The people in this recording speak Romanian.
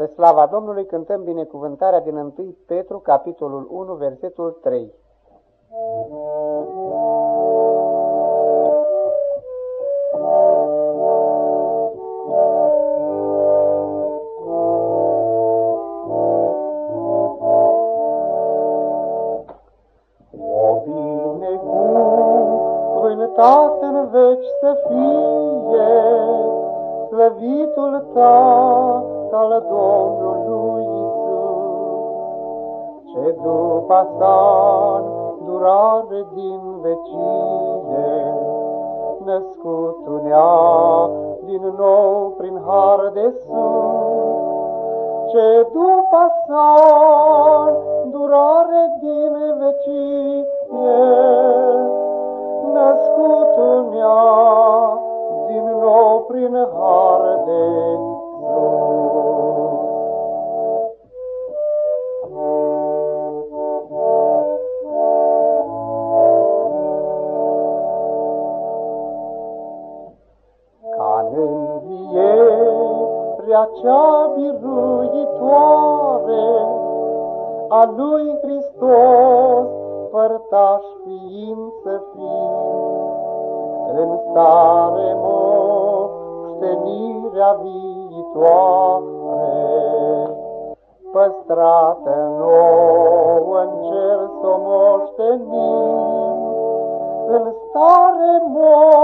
Spre slava Domnului cântăm binecuvântarea din 1 Petru, capitolul 1, versetul 3. O binecuvântat în veci să fie, slăvitul Tatăl Domnului Isus, ce după sa durare din vecie, născut unea din nou prin har de sus, ce după sa durare din vecie, născut unea din nou prin har învierea cea biruitoare a lui Hristos, părtaș fiind să fim, în stare moștenirea viitoare, păstrată nouă în cer s-o moștenim, în stare moștenirea